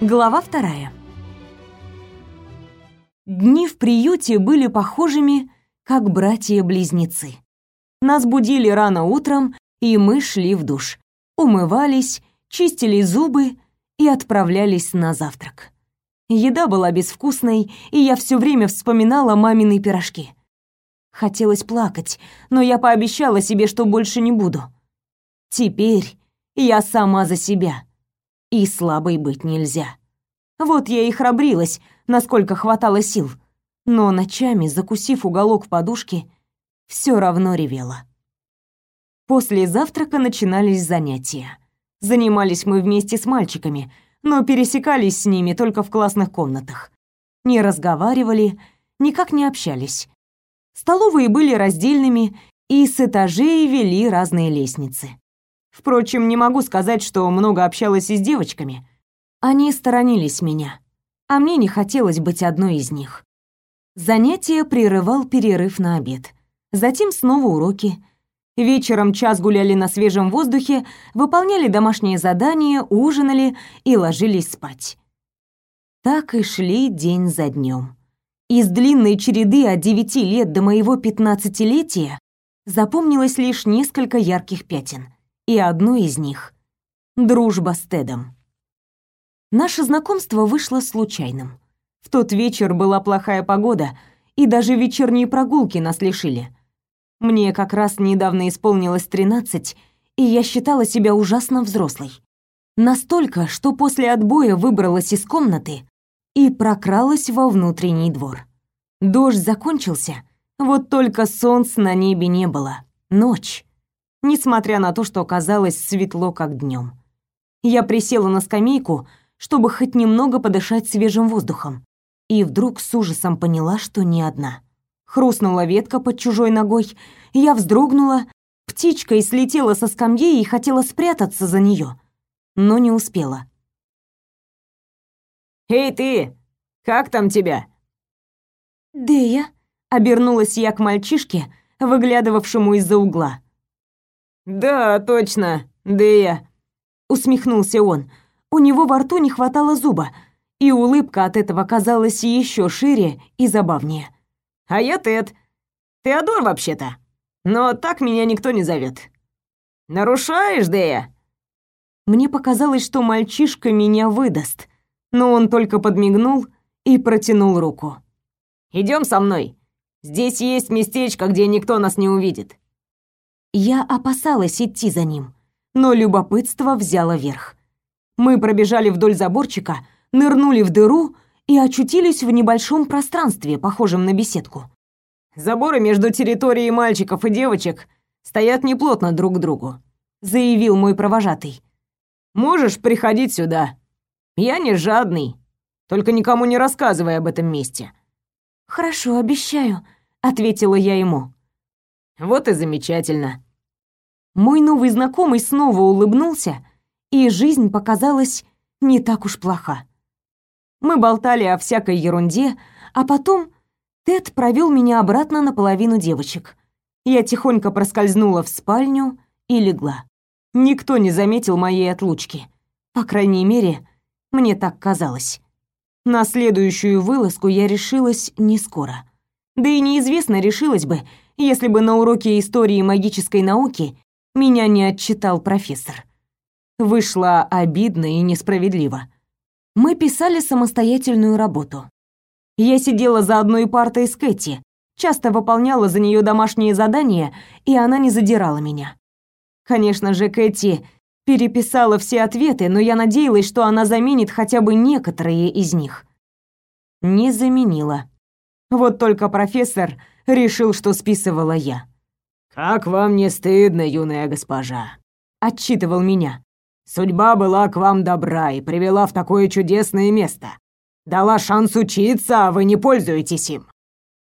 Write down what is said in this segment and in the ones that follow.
Глава вторая. Дни в приюте были похожими, как братья-близнецы. Нас будили рано утром, и мы шли в душ, умывались, чистили зубы и отправлялись на завтрак. Еда была безвкусной, и я все время вспоминала мамины пирожки. Хотелось плакать, но я пообещала себе, что больше не буду. Теперь я сама за себя и слабой быть нельзя. Вот я и храбрилась, насколько хватало сил, но ночами, закусив уголок подушки, все равно ревела. После завтрака начинались занятия. Занимались мы вместе с мальчиками, но пересекались с ними только в классных комнатах. Не разговаривали, никак не общались. Столовые были раздельными, и с этажей вели разные лестницы. Впрочем, не могу сказать, что много общалась и с девочками. Они сторонились меня, а мне не хотелось быть одной из них. Занятие прерывал перерыв на обед. Затем снова уроки. Вечером час гуляли на свежем воздухе, выполняли домашние задания, ужинали и ложились спать. Так и шли день за днем. Из длинной череды от девяти лет до моего пятнадцатилетия запомнилось лишь несколько ярких пятен — и одну из них — дружба с Тедом. Наше знакомство вышло случайным. В тот вечер была плохая погода, и даже вечерние прогулки нас лишили. Мне как раз недавно исполнилось 13, и я считала себя ужасно взрослой. Настолько, что после отбоя выбралась из комнаты и прокралась во внутренний двор. Дождь закончился, вот только солнца на небе не было. Ночь несмотря на то, что казалось светло как днем. Я присела на скамейку, чтобы хоть немного подышать свежим воздухом, и вдруг с ужасом поняла, что не одна. Хрустнула ветка под чужой ногой, я вздрогнула, птичка слетела со скамьи и хотела спрятаться за нее, но не успела. «Эй ты! Как там тебя?» «Дея», — обернулась я к мальчишке, выглядывавшему из-за угла. «Да, точно, Дэя», — усмехнулся он. У него во рту не хватало зуба, и улыбка от этого казалась еще шире и забавнее. «А я Тед. Теодор вообще-то. Но так меня никто не зовет. Нарушаешь, Дэя?» Мне показалось, что мальчишка меня выдаст, но он только подмигнул и протянул руку. Идем со мной. Здесь есть местечко, где никто нас не увидит. Я опасалась идти за ним, но любопытство взяло верх. Мы пробежали вдоль заборчика, нырнули в дыру и очутились в небольшом пространстве, похожем на беседку. Заборы между территорией мальчиков и девочек стоят неплотно друг к другу, заявил мой провожатый. Можешь приходить сюда. Я не жадный. Только никому не рассказывай об этом месте. Хорошо, обещаю, ответила я ему. Вот и замечательно. Мой новый знакомый снова улыбнулся, и жизнь показалась не так уж плоха. Мы болтали о всякой ерунде, а потом Тед провел меня обратно на половину девочек. Я тихонько проскользнула в спальню и легла. Никто не заметил моей отлучки. По крайней мере, мне так казалось. На следующую вылазку я решилась не скоро. Да и неизвестно, решилась бы, если бы на уроке истории магической науки меня не отчитал профессор. Вышло обидно и несправедливо. Мы писали самостоятельную работу. Я сидела за одной партой с Кэти, часто выполняла за нее домашние задания, и она не задирала меня. Конечно же, Кэти переписала все ответы, но я надеялась, что она заменит хотя бы некоторые из них. Не заменила. Вот только профессор решил, что списывала я. «Как вам не стыдно, юная госпожа?» — отчитывал меня. «Судьба была к вам добра и привела в такое чудесное место. Дала шанс учиться, а вы не пользуетесь им».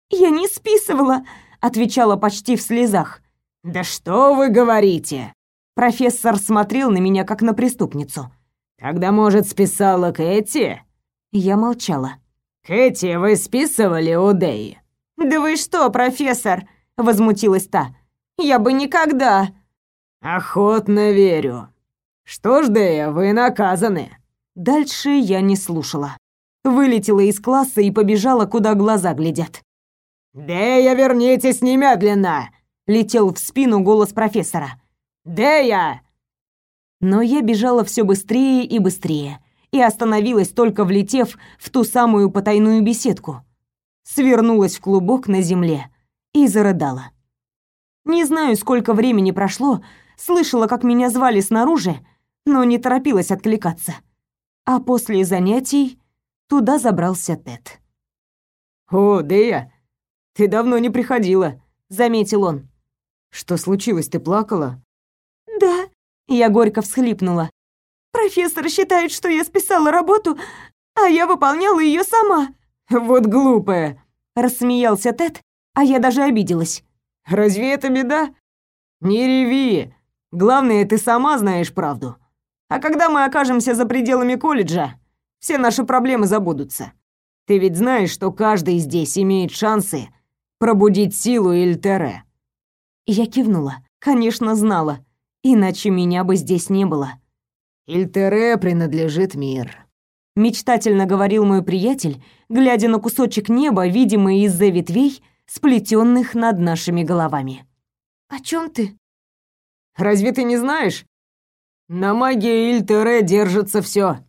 «Я не списывала», — отвечала почти в слезах. «Да что вы говорите?» Профессор смотрел на меня, как на преступницу. «Тогда, может, списала Кэти?» Я молчала. «Кэти, вы списывали у Дэи?» «Да вы что, профессор?» — возмутилась та. «Я бы никогда...» «Охотно верю. Что ж, Дэя, вы наказаны. Дальше я не слушала. Вылетела из класса и побежала, куда глаза глядят. «Дея, вернитесь немедленно!» — летел в спину голос профессора. «Дея!» Но я бежала все быстрее и быстрее и остановилась только влетев в ту самую потайную беседку. Свернулась в клубок на земле и зарыдала. Не знаю, сколько времени прошло, слышала, как меня звали снаружи, но не торопилась откликаться. А после занятий туда забрался Тед. «О, Дея, ты давно не приходила», — заметил он. «Что случилось, ты плакала?» «Да», — я горько всхлипнула. «Профессор считает, что я списала работу, а я выполняла ее сама». «Вот глупая», — рассмеялся Тед, а я даже обиделась. «Разве это беда?» «Не реви. Главное, ты сама знаешь правду. А когда мы окажемся за пределами колледжа, все наши проблемы забудутся. Ты ведь знаешь, что каждый здесь имеет шансы пробудить силу Ильтере. Я кивнула. Конечно, знала. Иначе меня бы здесь не было. Ильтере принадлежит мир. Мечтательно говорил мой приятель, глядя на кусочек неба, видимый из-за ветвей, сплетенных над нашими головами. «О чем ты?» «Разве ты не знаешь? На магии Ильтере держится все.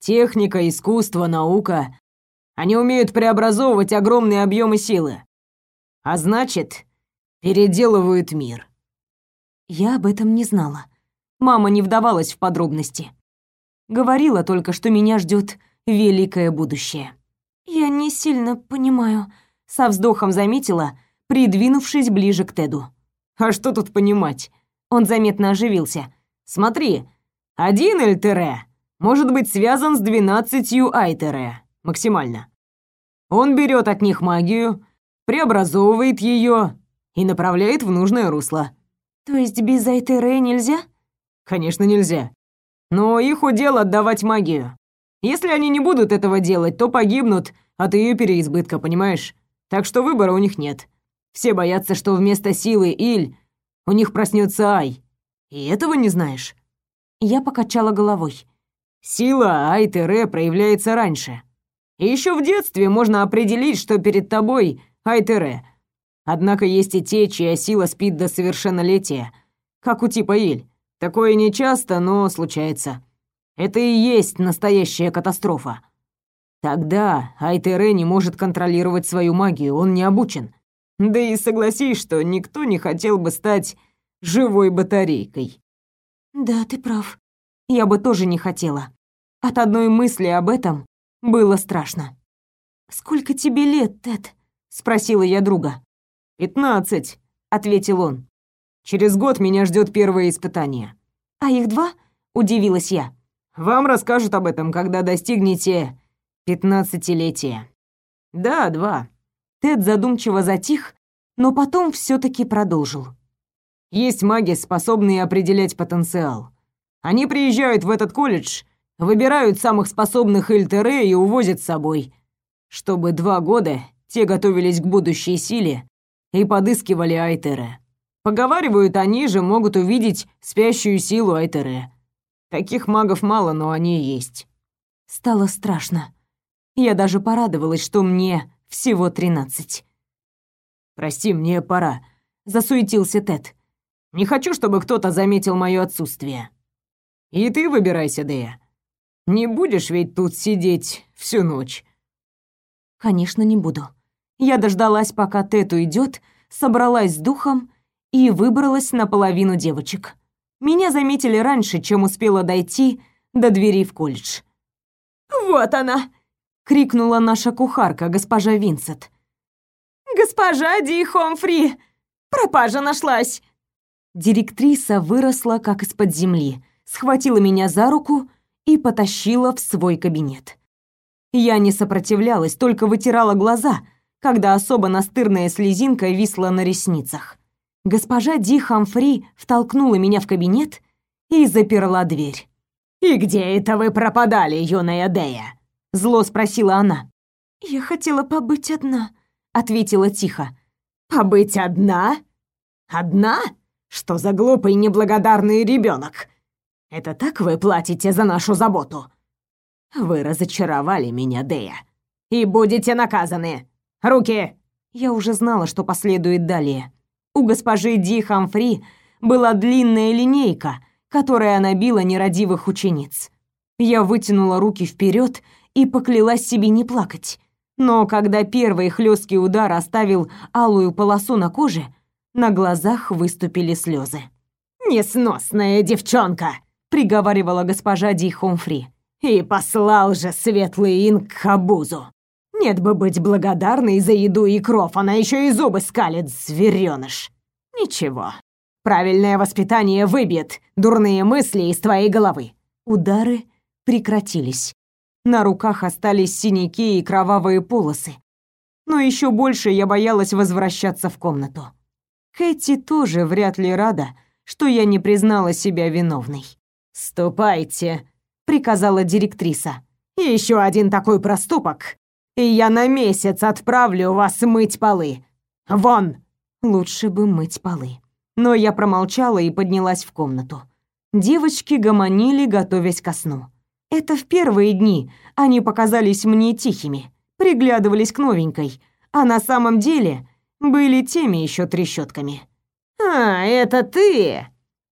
Техника, искусство, наука. Они умеют преобразовывать огромные объемы силы. А значит, переделывают мир. Я об этом не знала. Мама не вдавалась в подробности. Говорила только, что меня ждет великое будущее. Я не сильно понимаю, со вздохом заметила, придвинувшись ближе к Теду. А что тут понимать? Он заметно оживился. Смотри, один Эльтере может быть связан с двенадцатью Айтере, максимально. Он берет от них магию, преобразовывает ее и направляет в нужное русло. То есть без Айтере нельзя? Конечно, нельзя. Но их удел отдавать магию. Если они не будут этого делать, то погибнут от ее переизбытка, понимаешь? Так что выбора у них нет. Все боятся, что вместо силы Иль у них проснется Ай. И этого не знаешь? Я покачала головой. Сила Айтере проявляется раньше. И еще в детстве можно определить, что перед тобой Айтере. Однако есть и те, чья сила спит до совершеннолетия, как у типа Иль. Такое нечасто, но случается. Это и есть настоящая катастрофа. Тогда Айтере не может контролировать свою магию, он не обучен. Да и согласись, что никто не хотел бы стать живой батарейкой. Да, ты прав. Я бы тоже не хотела. От одной мысли об этом было страшно. Сколько тебе лет, Тед? спросила я друга. «Пятнадцать», — ответил он. «Через год меня ждет первое испытание». «А их два?» — удивилась я. «Вам расскажут об этом, когда достигнете пятнадцатилетия». «Да, два». Тед задумчиво затих, но потом все таки продолжил. Есть маги, способные определять потенциал. Они приезжают в этот колледж, выбирают самых способных Эльтере и увозят с собой, чтобы два года те готовились к будущей силе и подыскивали Айтере. Поговаривают, они же могут увидеть спящую силу Айтере. Таких магов мало, но они есть. Стало страшно. Я даже порадовалась, что мне всего тринадцать. «Прости, мне пора», — засуетился Тед. Не хочу, чтобы кто-то заметил мое отсутствие. И ты выбирайся, Дея. Не будешь ведь тут сидеть всю ночь. Конечно, не буду. Я дождалась, пока Тет уйдет, собралась с духом и выбралась на половину девочек. Меня заметили раньше, чем успела дойти до двери в колледж. «Вот она!» — крикнула наша кухарка, госпожа Винсент. «Госпожа Ди Хомфри! Пропажа нашлась!» Директриса выросла как из-под земли, схватила меня за руку и потащила в свой кабинет. Я не сопротивлялась, только вытирала глаза, когда особо настырная слезинка висла на ресницах. Госпожа Ди Хамфри втолкнула меня в кабинет и заперла дверь. «И где это вы пропадали, юная Дея?» — зло спросила она. «Я хотела побыть одна», — ответила тихо. «Побыть одна? Одна?» Что за глупый неблагодарный ребенок? Это так вы платите за нашу заботу? Вы разочаровали меня, Дея. И будете наказаны. Руки!» Я уже знала, что последует далее. У госпожи Ди Хамфри была длинная линейка, которой она била нерадивых учениц. Я вытянула руки вперед и поклялась себе не плакать. Но когда первый хлесткий удар оставил алую полосу на коже, на глазах выступили слезы. «Несносная девчонка!» — приговаривала госпожа Ди Хомфри. «И послал же светлый инк к обузу! Нет бы быть благодарной за еду и кров, она еще и зубы скалит, звереныш! Ничего, правильное воспитание выбьет дурные мысли из твоей головы!» Удары прекратились. На руках остались синяки и кровавые полосы. Но еще больше я боялась возвращаться в комнату. Кэти тоже вряд ли рада, что я не признала себя виновной. «Ступайте», — приказала директриса. «Еще один такой проступок, и я на месяц отправлю вас мыть полы. Вон!» Лучше бы мыть полы. Но я промолчала и поднялась в комнату. Девочки гомонили, готовясь ко сну. Это в первые дни они показались мне тихими, приглядывались к новенькой, а на самом деле были теми еще трещотками. «А, это ты!»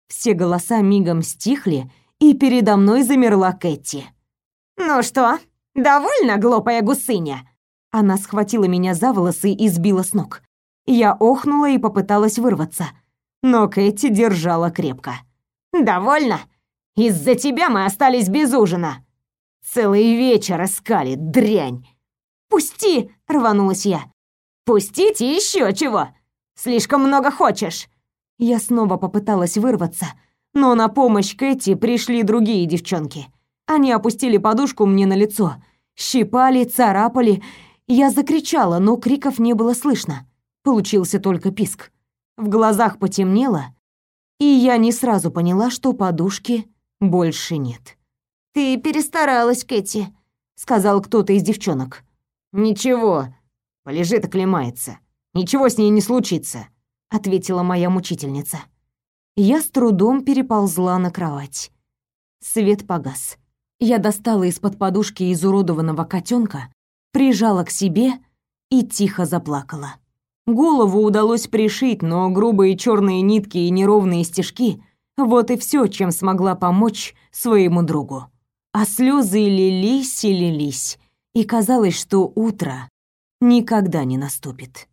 Все голоса мигом стихли, и передо мной замерла Кэти. «Ну что, довольно, глупая гусыня?» Она схватила меня за волосы и сбила с ног. Я охнула и попыталась вырваться, но Кэти держала крепко. «Довольно? Из-за тебя мы остались без ужина. Целый вечер искали, дрянь!» «Пусти!» — рванулась я. «Пустите еще чего? Слишком много хочешь!» Я снова попыталась вырваться, но на помощь Кэти пришли другие девчонки. Они опустили подушку мне на лицо, щипали, царапали. Я закричала, но криков не было слышно. Получился только писк. В глазах потемнело, и я не сразу поняла, что подушки больше нет. «Ты перестаралась, Кэти», — сказал кто-то из девчонок. «Ничего, полежит оклемается. Ничего с ней не случится», ответила моя мучительница. Я с трудом переползла на кровать. Свет погас. Я достала из-под подушки изуродованного котенка, прижала к себе и тихо заплакала. Голову удалось пришить, но грубые черные нитки и неровные стежки — вот и все, чем смогла помочь своему другу. А слезы лились и лились, и казалось, что утро никогда не наступит.